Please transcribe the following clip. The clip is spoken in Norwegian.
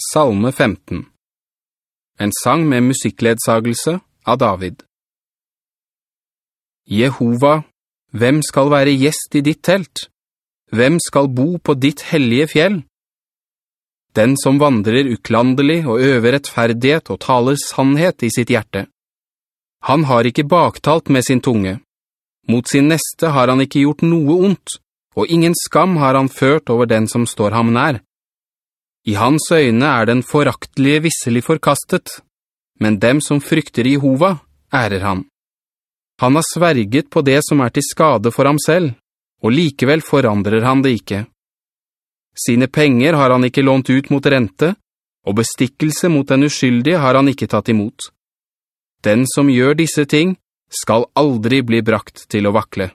Salme 15 En sang med musikkledsagelse av David Jehova, hvem skal være gjest i ditt telt? Hvem skal bo på ditt hellige fjell? Den som vandrer uklandelig og øver rettferdighet og taler sannhet i sitt hjerte. Han har ikke baktalt med sin tunge. Mot sin neste har han ikke gjort noe ondt, og ingen skam har han ført over den som står ham nær. I hans øyne er den foraktelige visselig forkastet, men dem som frykter Jehova, ærer han. Han har sverget på det som er til skade for ham selv, og likevel forandrer han det ikke. Sine penger har han ikke lånt ut mot rente, og bestikkelse mot den uskyldige har han ikke tatt imot. Den som gjør disse ting, skal aldri bli brakt til å vakle.